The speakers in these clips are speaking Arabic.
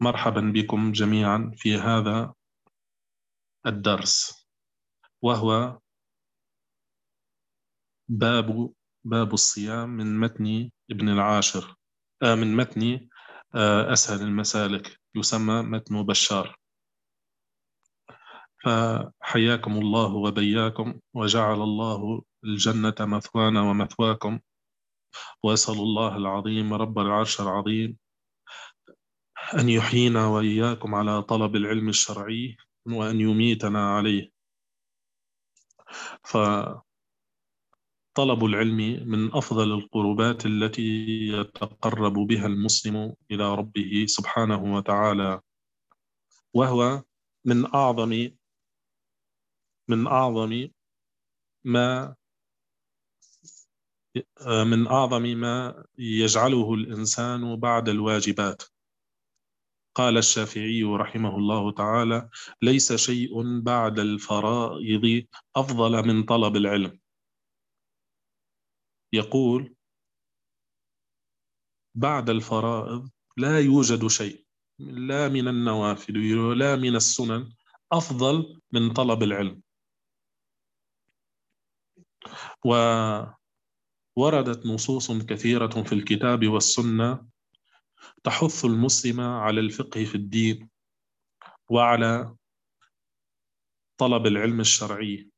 فمرحبا بكم جميعا في هذا الدرس وهو باب باب الصيام من متن ابن العاشر آه من متن آه أسهل المسالك يسمى متن بشار. فحياكم الله وبياكم وجعل الله الجنة مثوانا ومثواكم وأسأل الله العظيم رب العرش العظيم أن يحيينا وإياكم على طلب العلم الشرعي وأن يميتنا عليه. فطلب العلم من أفضل القربات التي يتقرب بها المسلم إلى ربه سبحانه وتعالى وهو من أعظم من أعظم ما من أعظم ما يجعله الإنسان بعد الواجبات. قال الشافعي رحمه الله تعالى ليس شيء بعد الفرائض أفضل من طلب العلم. يقول بعد الفرائض لا يوجد شيء لا من النوافل ولا من السنن أفضل من طلب العلم. ووردت نصوص كثيرة في الكتاب والسنة تحث المسلم على الفقه في الدين وعلى طلب العلم الشرعي.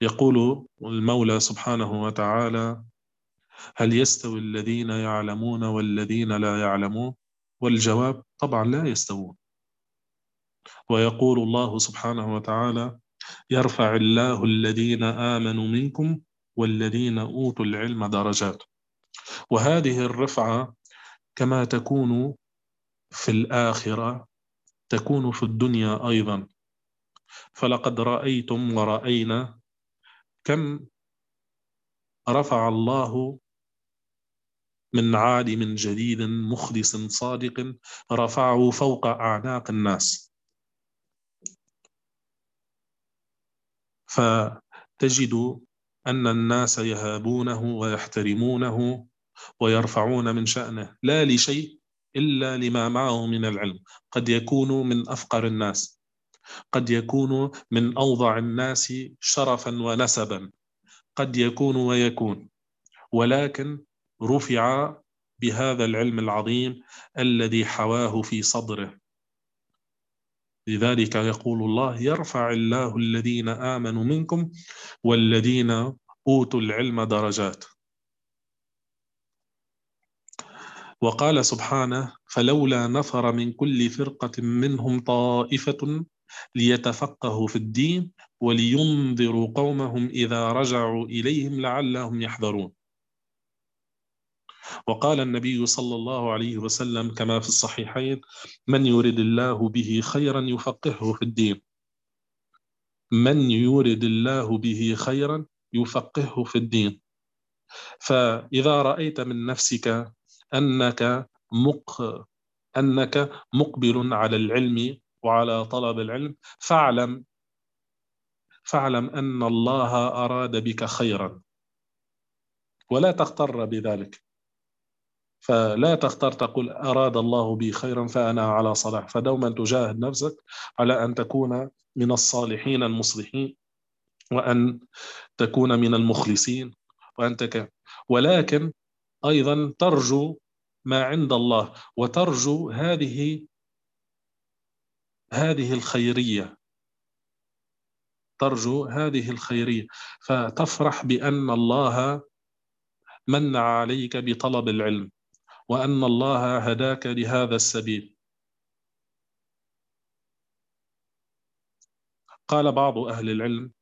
يقول المولى سبحانه وتعالى هل يستوي الذين يعلمون والذين لا يعلمون؟ والجواب طبعا لا يستوون. ويقول الله سبحانه وتعالى يرفع الله الذين آمنوا منكم والذين أوتوا العلم درجات. وهذه الرفعة كما تكون في الآخرة تكون في الدنيا أيضا. فلقد رأيتم ورأينا كم رفع الله من عالم جديد مخلص صادق رفعه فوق أعناق الناس. فتجد أن الناس يهابونه ويحترمونه ويرفعون من شأنه. لا لشيء إلا لما معه من العلم. قد يكون من أفقر الناس. قد يكون من أوضع الناس شرفا ونسبا. قد يكون ويكون. ولكن رفع بهذا العلم العظيم الذي حواه في صدره. لذلك يقول الله يرفع الله الذين آمنوا منكم والذين أوتوا العلم درجات وقال سبحانه فلولا نفر من كل فرقة منهم طائفة ليتفقهوا في الدين ولينذروا قومهم إذا رجعوا إليهم لعلهم يحذرون. وقال النبي صلى الله عليه وسلم كما في الصحيحين من يرد الله به خيرا يفقهه في الدين. من يرد الله به خيرا يفقهه في الدين. فإذا رأيت من نفسك أنك مق أنك مقبل على العلم وعلى طلب العلم. فاعلم فاعلم أن الله أراد بك خيرا. ولا تغتر بذلك. فلا تختار تقول أراد الله بي خيرا فأنا على صلاح. فدوما تجاهد نفسك على أن تكون من الصالحين المصلحين وأن تكون من المخلصين وأن تك... ولكن أيضا ترجو ما عند الله وترجو هذه هذه الخيرية. ترجو هذه الخيرية. فتفرح بأن الله من عليك بطلب العلم وأن الله هداك لهذا السبيل. قال بعض أهل العلم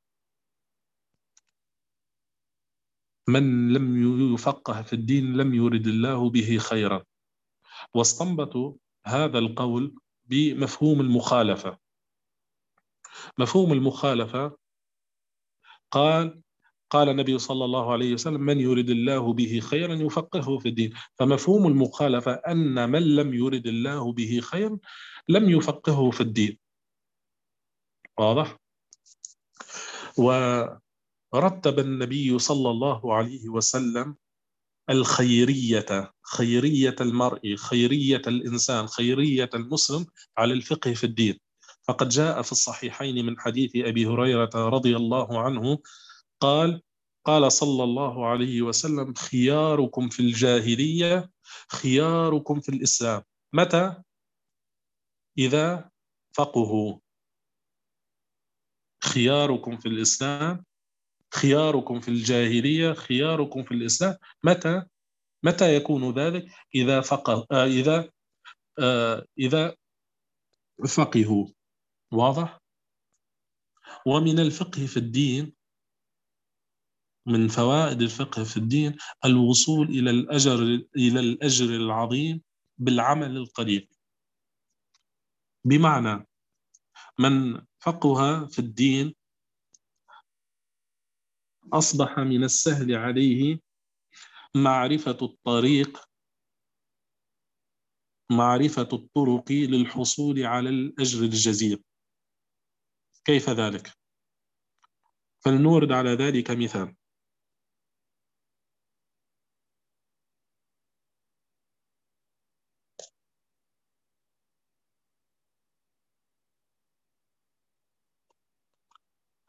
من لم يفقه في الدين لم يرد الله به خيرا. واستنبطوا هذا القول بمفهوم المخالفة. مفهوم المخالفة قال قال النبي صلى الله عليه وسلم من يريد الله به خيرا يفقهه في الدين. فمفهوم المخالفة أن من لم يرد الله به خيرا لم يفقهه في الدين. واضح؟ ورتب النبي صلى الله عليه وسلم الخيرية خيرية المرء خيرية الإنسان خيرية المسلم على الفقه في الدين. فقد جاء في الصحيحين من حديث أبي هريرة رضي الله عنه قال قال صلى الله عليه وسلم خياركم في الجاهلية خياركم في الإسلام. متى؟ إذا فقهوا. خياركم في الإسلام خياركم في الجاهلية خياركم في الإسلام. متى؟ متى يكون ذلك؟ إذا فقه آه إذا آه إذا فقهوا واضح؟ ومن الفقه في الدين من فوائد الفقه في الدين الوصول إلى الأجر إلى الأجر العظيم بالعمل القليل بمعنى من فقه في الدين أصبح من السهل عليه معرفة الطريق معرفة الطرق للحصول على الأجر الجزيل كيف ذلك؟ فلنورد على ذلك مثال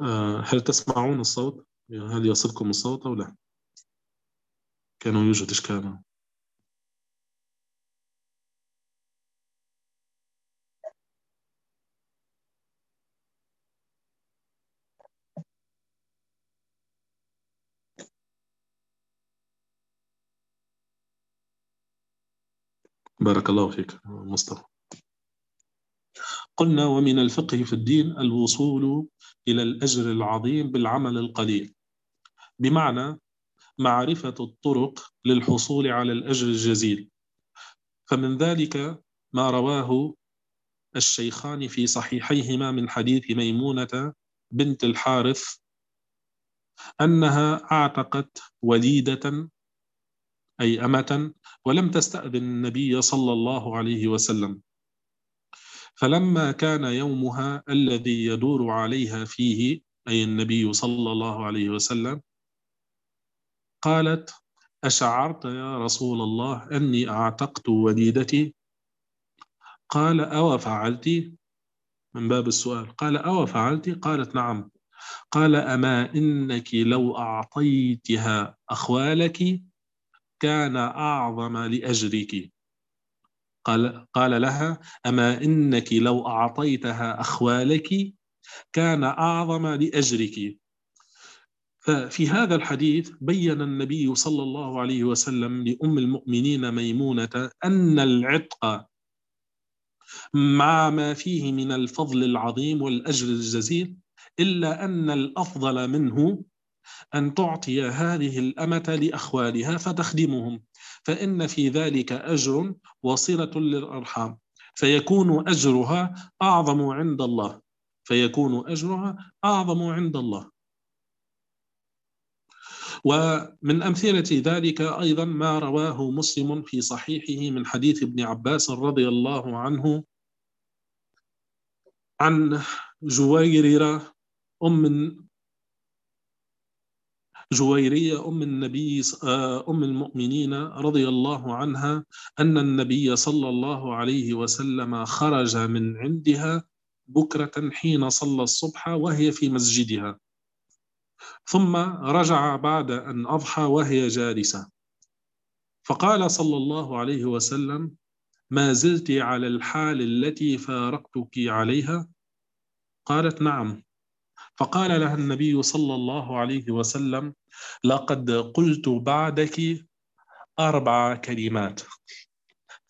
آه، هل تسمعون الصوت؟ هل يصلكم الصوت أو لا؟ كان يوجد إشكال. بارك الله فيك مصطفى. قلنا ومن الفقه في الدين الوصول إلى الأجر العظيم بالعمل القليل. بمعنى معرفة الطرق للحصول على الأجر الجزيل. فمن ذلك ما رواه الشيخان في صحيحيهما من حديث ميمونة بنت الحارث أنها أعتقت وليدة أي أمة ولم تستأذن النبي صلى الله عليه وسلم. فلما كان يومها الذي يدور عليها فيه أي النبي صلى الله عليه وسلم قالت أشعرت يا رسول الله أني أعتقت وليدتي؟ قال أو فعلت من باب السؤال. قال أو فعلت قالت نعم. قال أما إنك لو أعطيتها أخوالك كان أعظم لأجرك. قال, قال لها أما إنك لو أعطيتها أخوالك كان أعظم لأجرك. ففي هذا الحديث بين النبي صلى الله عليه وسلم لأم المؤمنين ميمونة أن العتق مع ما فيه من الفضل العظيم والأجر الجزيل إلا أن الأفضل منه أن تعطي هذه الأمة لأخوالها فتخدمهم فإن في ذلك أجر وصلة للأرحام. فيكون أجرها أعظم عند الله. فيكون أجرها أعظم عند الله. ومن أمثلة ذلك أيضا ما رواه مسلم في صحيحه من حديث ابن عباس رضي الله عنه عن جويريرة أم جويرية أم النبي آه، أم المؤمنين رضي الله عنها أن النبي صلى الله عليه وسلم خرج من عندها بكرة حين صلى الصبح وهي في مسجدها. ثم رجع بعد أن أضحى وهي جالسة. فقال صلى الله عليه وسلم ما زلت على الحال التي فارقتك عليها؟ قالت نعم. فقال لها النبي صلى الله عليه وسلم لقد قلت بعدك أربع كلمات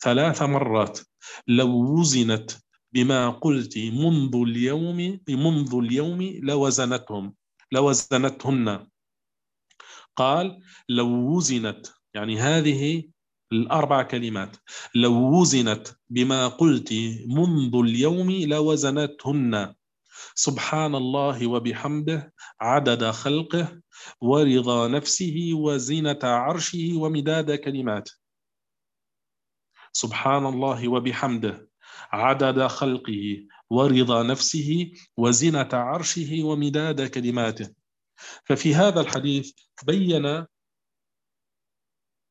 ثلاث مرات لو وزنت بما قلت منذ اليوم منذ اليوم لوزنتهم. لوزنتهن. قال لو وزنت يعني هذه الأربع كلمات لو وزنت بما قلت منذ اليوم لوزنتهن. سبحان الله وبحمده عدد خلقه ورضا نفسه وزنة عرشه ومداد كلماته. سبحان الله وبحمده عدد خلقه ورضا نفسه وزنة عرشه ومداد كلماته. ففي هذا الحديث بين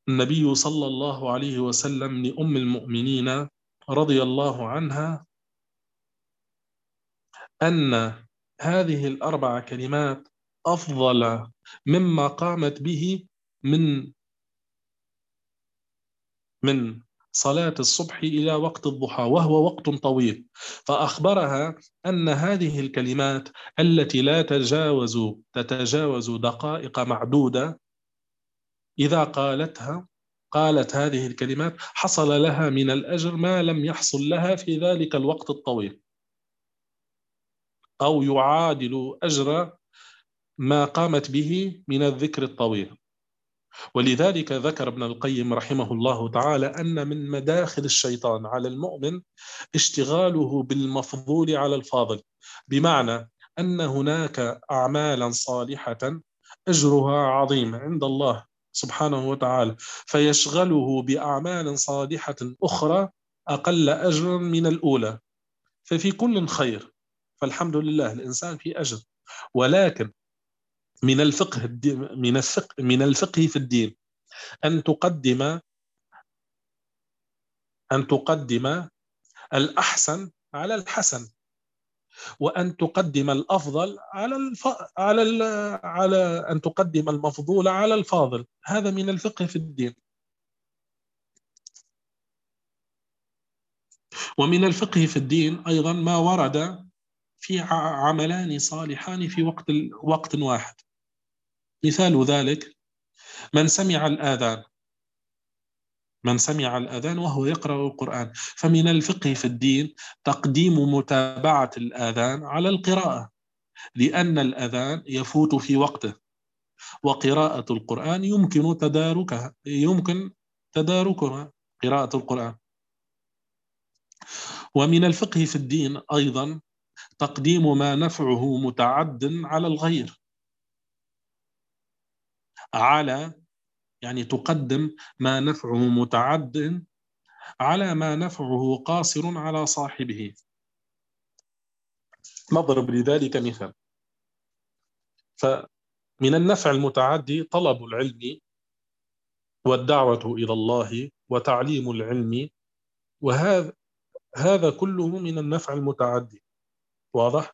النبي صلى الله عليه وسلم لأم المؤمنين رضي الله عنها أن هذه الأربع كلمات أفضل مما قامت به من من صلاة الصبح إلى وقت الضحى وهو وقت طويل. فأخبرها أن هذه الكلمات التي لا تجاوز تتجاوز دقائق معدودة إذا قالتها قالت هذه الكلمات حصل لها من الأجر ما لم يحصل لها في ذلك الوقت الطويل. أو يعادل أجر ما قامت به من الذكر الطويل. ولذلك ذكر ابن القيم رحمه الله تعالى أن من مداخل الشيطان على المؤمن اشتغاله بالمفضول على الفاضل بمعنى أن هناك أعمالا صالحة أجرها عظيم عند الله سبحانه وتعالى فيشغله بأعمال صالحة أخرى أقل أجرا من الأولى ففي كل خير فالحمد لله الإنسان في أجر ولكن من الفقه من الفقه من الفقه في الدين. أن تقدم أن تقدم الأحسن على الحسن. وأن تقدم الأفضل على الف... على ال... على أن تقدم المفضول على الفاضل. هذا من الفقه في الدين. ومن الفقه في الدين أيضا ما ورد في عملان صالحان في وقت وقت واحد. مثال ذلك من سمع الآذان من سمع الأذان وهو يقرأ القرآن. فمن الفقه في الدين تقديم متابعة الآذان على القراءة لأن الأذان يفوت في وقته وقراءة القرآن يمكن تداركها يمكن تداركها قراءة القرآن. ومن الفقه في الدين أيضا تقديم ما نفعه متعد على الغير. على يعني تقدم ما نفعه متعد على ما نفعه قاصر على صاحبه. نضرب لذلك مثال. فمن النفع المتعدي طلب العلم والدعوة إلى الله وتعليم العلم وهذا هذا كله من النفع المتعدي. واضح؟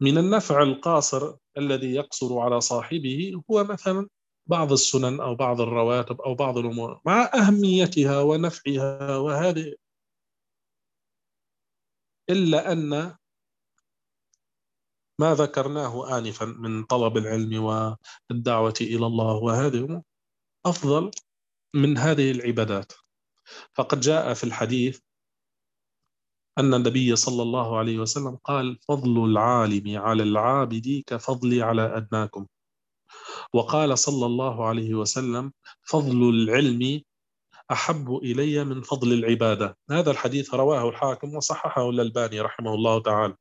ومن النفع القاصر الذي يقصر على صاحبه هو مثلا بعض السنن أو بعض الرواتب أو بعض الأمور مع أهميتها ونفعها وهذه. إلا أن ما ذكرناه آنفا من طلب العلم والدعوة إلى الله وهذه أفضل من هذه العبادات. فقد جاء في الحديث أن النبي صلى الله عليه وسلم قال فضل العالم على العابد كفضلي على أدناكم. وقال صلى الله عليه وسلم فضل العلم أحب إلي من فضل العبادة. هذا الحديث رواه الحاكم وصححه الألباني رحمه الله تعالى.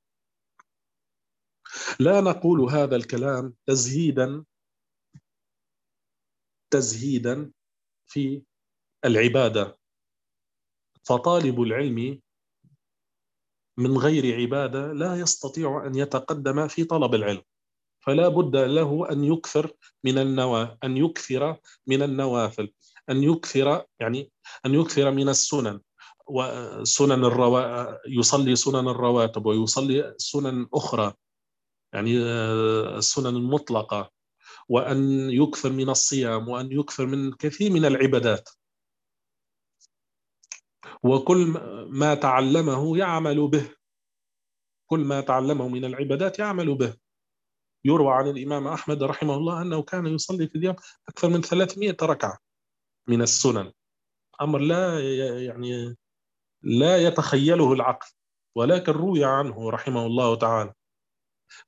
لا نقول هذا الكلام تزهيدا تزهيدا في العبادة. فطالب العلم من غير عبادة لا يستطيع أن يتقدم في طلب العلم. فلا بد له أن يكثر من النوا أن يكثر من النوافل أن يكثر يعني أن يكثر من السنن. وسنن الروا يصلي سنن الرواتب ويصلي سنن أخرى يعني آه، السنن المطلقة وأن يكثر من الصيام وأن يكثر من كثير من العبادات. وكل ما تعلمه يعمل به. كل ما تعلمه من العبادات يعمل به. يروى عن الإمام أحمد رحمه الله أنه كان يصلي في اليوم أكثر من 300 ركعة من السنن. أمر لا يعني لا يتخيله العقل ولكن روي عنه رحمه الله تعالى.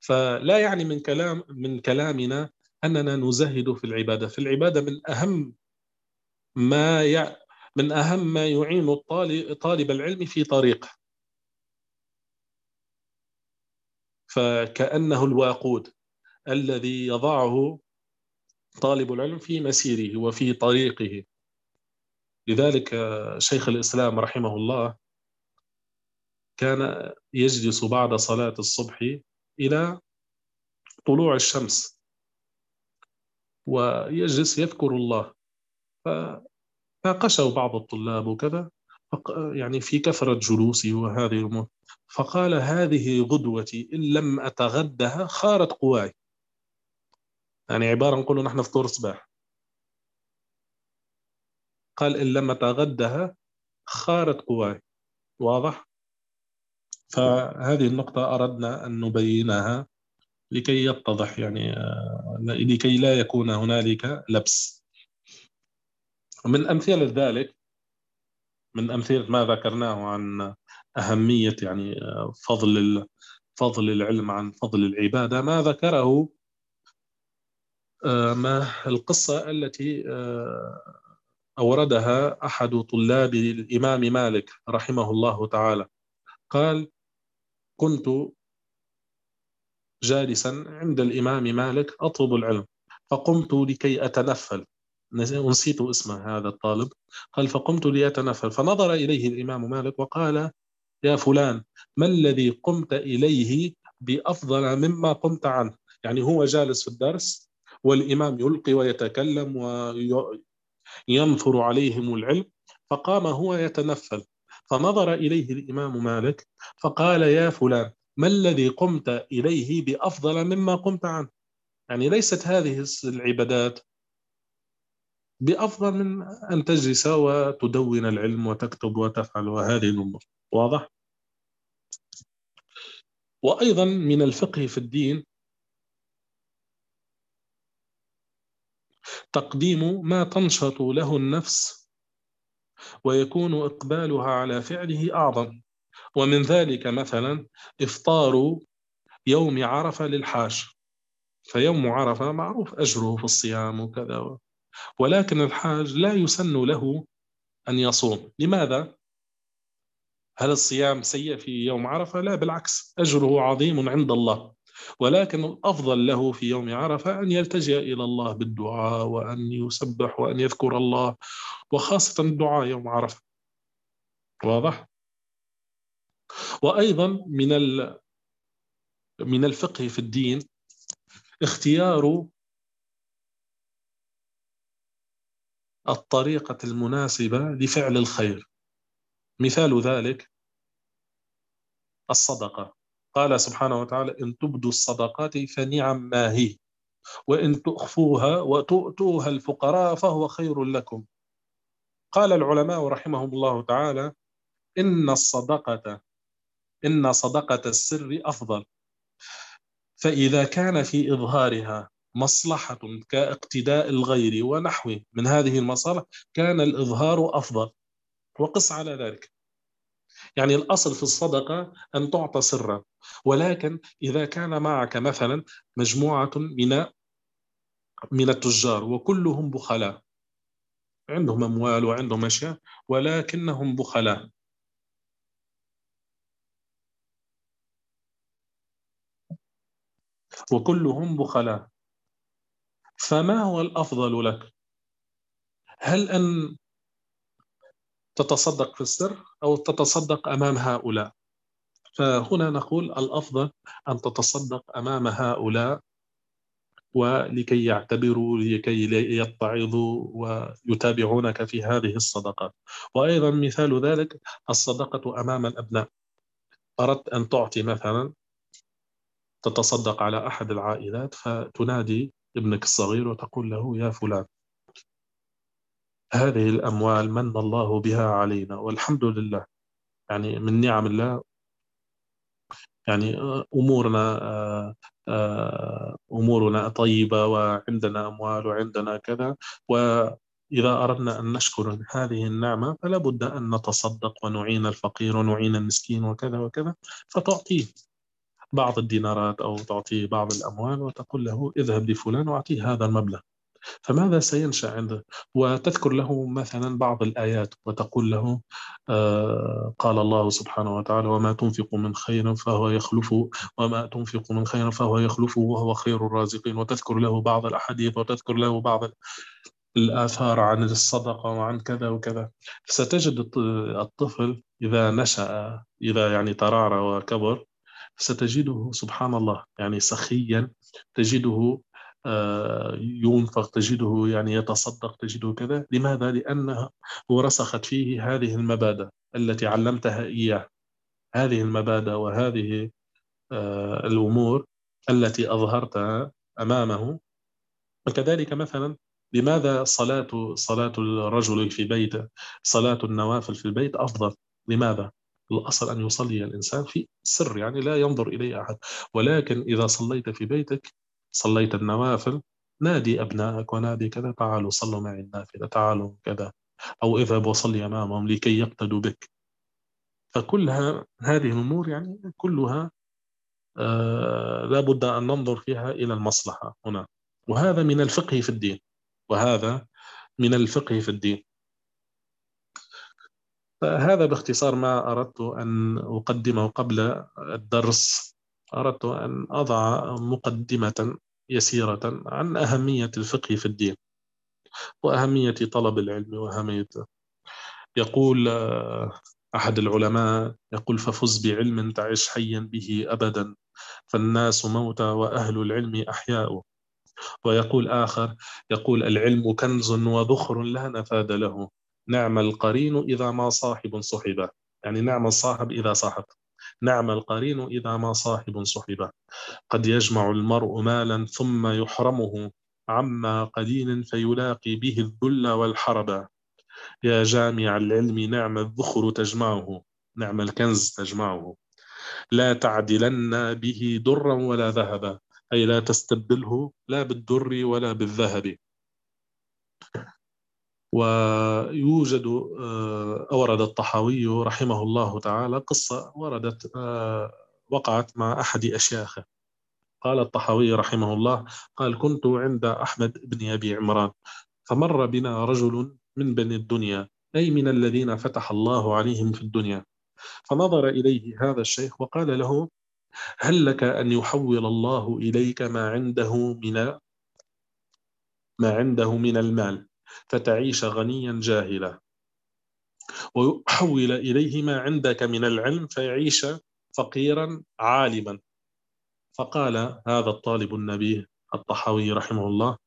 فلا يعني من كلام من كلامنا أننا نزهد في العبادة. في العبادة من أهم ما. من أهم ما يعين الطالب طالب العلم في طريقه. فكأنه الواقود الذي يضعه طالب العلم في مسيره وفي طريقه. لذلك شيخ الإسلام رحمه الله كان يجلس بعد صلاة الصبح إلى طلوع الشمس ويجلس يذكر الله. فناقشه بعض الطلاب وكذا يعني في كثرة جلوسي وهذه الأمور. فقال هذه غدوتي إن لم أتغدها خارت قواي. يعني عبارة نقول نحن فطور صباح. قال إن لم أتغدها خارت قواي. واضح؟ فهذه النقطة أردنا أن نبينها لكي يتضح يعني آه، لكي لا يكون هنالك لبس. من أمثلة ذلك من أمثلة ما ذكرناه عن أهمية يعني آه، فضل فضل العلم عن فضل العبادة ما ذكره آه، ما القصة التي أوردها أحد طلاب الإمام مالك رحمه الله تعالى. قال كنت جالسا عند الإمام مالك أطلب العلم فقمت لكي أتنفل. نسيت اسم هذا الطالب. قال فقمت لأتنفل فنظر إليه الإمام مالك وقال يا فلان ما الذي قمت إليه بأفضل مما قمت عنه؟ يعني هو جالس في الدرس والإمام يلقي ويتكلم وينثر عليهم العلم فقام هو يتنفل. فنظر إليه الإمام مالك فقال يا فلان ما الذي قمت إليه بأفضل مما قمت عنه؟ يعني ليست هذه العبادات بأفضل من أن تجلس وتدون العلم وتكتب وتفعل وهذه الأمور. واضح؟ وأيضا من الفقه في الدين تقديم ما تنشط له النفس ويكون إقبالها على فعله أعظم. ومن ذلك مثلا إفطار يوم عرفة للحاج فيوم عرفة معروف أجره في الصيام وكذا ولكن الحاج لا يسن له أن يصوم لماذا؟ هل الصيام سيء في يوم عرفة؟ لا بالعكس أجره عظيم عند الله ولكن الأفضل له في يوم عرفة أن يلتجئ إلى الله بالدعاء وأن يسبح وأن يذكر الله وخاصة الدعاء يوم عرفة واضح؟ وأيضا من من الفقه في الدين اختيار الطريقة المناسبة لفعل الخير. مثال ذلك الصدقة. قال سبحانه وتعالى إن تبدوا الصدقات فنعم ما هي وإن تخفوها وتؤتوها الفقراء فهو خير لكم. قال العلماء رحمهم الله تعالى إن الصدقة إن صدقة السر أفضل فإذا كان في إظهارها مصلحة كاقتداء الغير ونحو من هذه المصالح كان الإظهار أفضل. وقص على ذلك. يعني الأصل في الصدقة أن تعطى سرا. ولكن إذا كان معك مثلا مجموعة من من التجار وكلهم بخلاء. عندهم أموال وعندهم أشياء ولكنهم بخلاء. وكلهم بخلاء. فما هو الأفضل لك؟ هل أن تتصدق في السر أو تتصدق أمام هؤلاء؟ فهنا نقول الأفضل أن تتصدق أمام هؤلاء ولكي يعتبروا لكي يتعظوا ويتابعونك في هذه الصدقات. وأيضا مثال ذلك الصدقة أمام الأبناء. أردت أن تعطي مثلا تتصدق على أحد العائلات فتنادي ابنك الصغير وتقول له يا فلان هذه الأموال من الله بها علينا والحمد لله. يعني من نعم الله يعني أمورنا أمورنا طيبة وعندنا أموال وعندنا كذا وإذا أردنا أن نشكر هذه النعمة فلا بد أن نتصدق ونعين الفقير ونعين المسكين وكذا وكذا فتعطيه. بعض الدينارات أو تعطيه بعض الأموال وتقول له اذهب لفلان وأعطيه هذا المبلغ. فماذا سينشأ عنده؟ وتذكر له مثلا بعض الآيات وتقول له آه قال الله سبحانه وتعالى وما تنفق من خير فهو يخلف وما تنفق من خير فهو يخلفه وهو خير الرازقين. وتذكر له بعض الأحاديث وتذكر له بعض الآثار عن الصدقة وعن كذا وكذا. ستجد الطفل إذا نشأ إذا يعني ترعرع وكبر ستجده سبحان الله يعني سخيا تجده آه، ينفق تجده يعني يتصدق تجده كذا لماذا؟ لأنه رسخت فيه هذه المبادئ التي علمتها إياه هذه المبادئ وهذه آه، الأمور التي أظهرتها أمامه وكذلك مثلا لماذا صلاة صلاة الرجل في بيته صلاة النوافل في البيت أفضل لماذا؟ الأصل أن يصلي الإنسان في سر يعني لا ينظر إليه أحد. ولكن إذا صليت في بيتك صليت النوافل نادي أبنائك ونادي كذا تعالوا صلوا معي النافلة تعالوا كذا. أو اذهب وصلي أمامهم لكي يقتدوا بك. فكلها هذه الأمور يعني كلها آه لابد أن ننظر فيها إلى المصلحة هنا. وهذا من الفقه في الدين. وهذا من الفقه في الدين. فهذا باختصار ما أردت أن أقدمه قبل الدرس. أردت أن أضع مقدمة يسيرة عن أهمية الفقه في الدين وأهمية طلب العلم وأهمية. يقول أحد العلماء يقول ففز بعلم تعش حيا به أبدا فالناس موتى وأهل العلم أحياء. ويقول آخر يقول العلم كنز وذخر لا نفاد له. نعم القرين إذا ما صاحب صحبه يعني نعم الصاحب إذا صاحب. نعم القرين إذا ما صاحب صحبه قد يجمع المرء مالا ثم يحرمه. عما قليل فيلاقي به الذل والحرب. يا جامع العلم نعم الذخر تجمعه. نعم الكنز تجمعه. لا تعدلن به درا ولا ذهبا أي لا تستبدله لا بالدر ولا بالذهب. ويوجد آه، أورد الطحاوي رحمه الله تعالى قصة وردت آه، وقعت مع أحد أشياخه. قال الطحاوي رحمه الله قال كنت عند أحمد بن أبي عمران فمر بنا رجل من بني الدنيا أي من الذين فتح الله عليهم في الدنيا. فنظر إليه هذا الشيخ وقال له هل لك أن يحول الله إليك ما عنده من ما عنده من المال؟ فتعيش غنيا جاهلا. ويحول إليه ما عندك من العلم فيعيش فقيرا عالما. فقال هذا الطالب النبي الطحاوي رحمه الله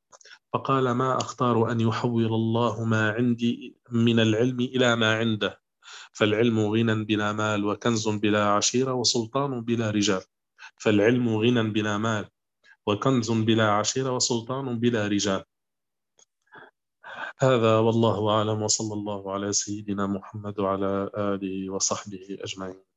فقال ما أختار أن يحول الله ما عندي من العلم إلى ما عنده؟ فالعلم غنى بلا مال وكنز بلا عشيرة وسلطان بلا رجال. فالعلم غنى بلا مال وكنز بلا عشيرة وسلطان بلا رجال. هذا والله أعلم وصلى الله على سيدنا محمد وعلى آله وصحبه أجمعين.